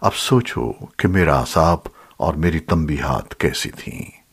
اب سوچو کہ میرا عذاب اور میری تنبیہات کیسی تھیں۔